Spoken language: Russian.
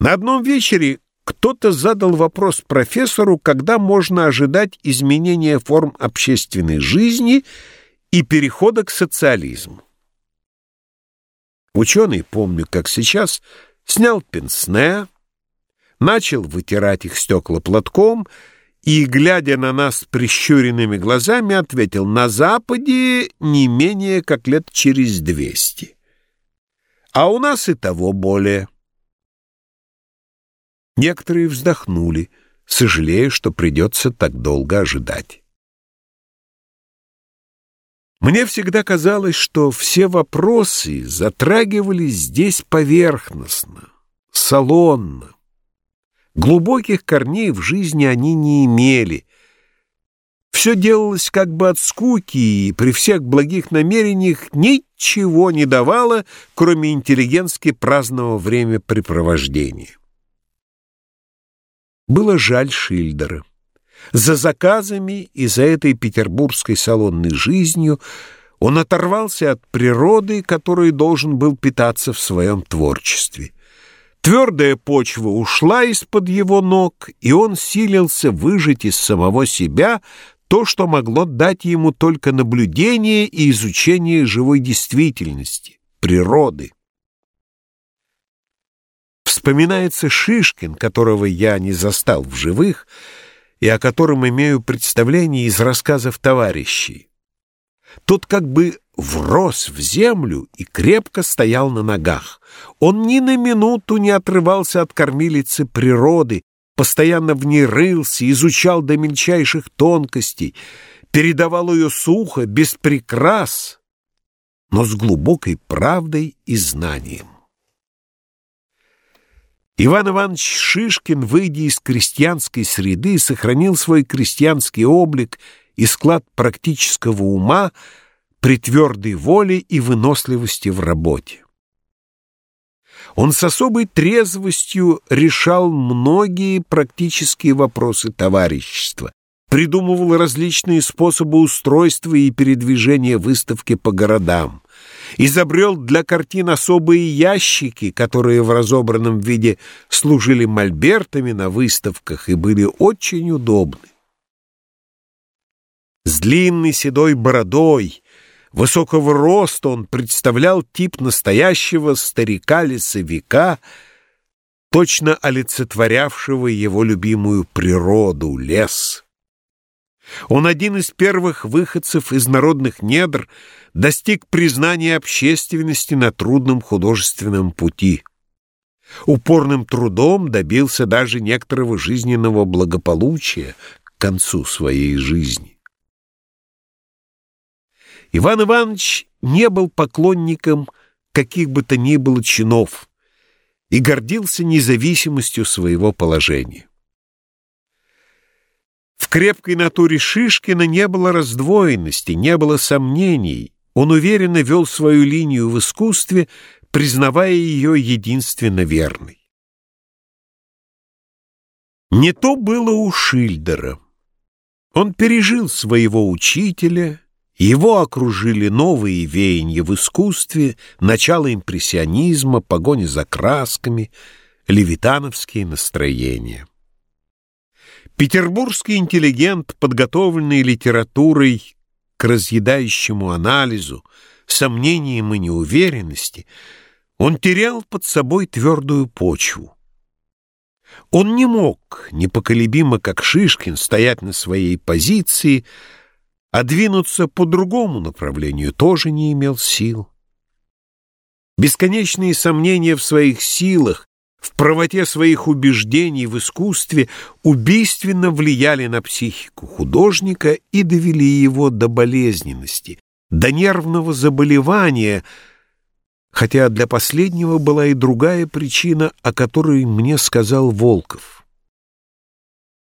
На одном вечере кто-то задал вопрос профессору, когда можно ожидать изменения форм общественной жизни и перехода к социализму. Ученый, помню, как сейчас, снял пенсне, начал вытирать их стекла платком и, глядя на нас прищуренными глазами, ответил «На Западе не менее как лет через двести, а у нас и того более». Некоторые вздохнули, сожалея, что придется так долго ожидать. Мне всегда казалось, что все вопросы затрагивались здесь поверхностно, салонно. Глубоких корней в жизни они не имели. Все делалось как бы от скуки, и при всех благих намерениях ничего не давало, кроме интеллигентски праздного времяпрепровождения. Было жаль Шильдера. За заказами и за этой петербургской салонной жизнью он оторвался от природы, которой должен был питаться в своем творчестве. Твердая почва ушла из-под его ног, и он силился выжать из самого себя то, что могло дать ему только наблюдение и изучение живой действительности, природы. Вспоминается Шишкин, которого я не застал в живых, и о котором имею представление из рассказов товарищей. Тот как бы врос в землю и крепко стоял на ногах. Он ни на минуту не отрывался от кормилицы природы, постоянно в ней рылся, изучал до мельчайших тонкостей, передавал ее сухо, без прикрас, но с глубокой правдой и знанием. Иван Иванович Шишкин, выйдя из крестьянской среды, сохранил свой крестьянский облик и склад практического ума при твердой воле и выносливости в работе. Он с особой трезвостью решал многие практические вопросы товарищества, придумывал различные способы устройства и передвижения выставки по городам, изобрел для картин особые ящики, которые в разобранном виде служили мольбертами на выставках и были очень удобны. С длинной седой бородой, высокого роста он представлял тип настоящего старика-лесовика, точно олицетворявшего его любимую природу, лес. Он один из первых выходцев из народных недр достиг признания общественности на трудном художественном пути. Упорным трудом добился даже некоторого жизненного благополучия к концу своей жизни. Иван Иванович не был поклонником каких бы то ни было чинов и гордился независимостью своего положения. Крепкой натуре Шишкина не было раздвоенности, не было сомнений. Он уверенно вел свою линию в искусстве, признавая ее единственно верной. Не то было у Шильдера. Он пережил своего учителя, его окружили новые веяния в искусстве, начало импрессионизма, погони за красками, левитановские настроения. Петербургский интеллигент, подготовленный литературой к разъедающему анализу, сомнениям и неуверенности, он терял под собой твердую почву. Он не мог, непоколебимо как Шишкин, стоять на своей позиции, а двинуться по другому направлению тоже не имел сил. Бесконечные сомнения в своих силах, в правоте своих убеждений в искусстве убийственно влияли на психику художника и довели его до болезненности, до нервного заболевания, хотя для последнего была и другая причина, о которой мне сказал Волков.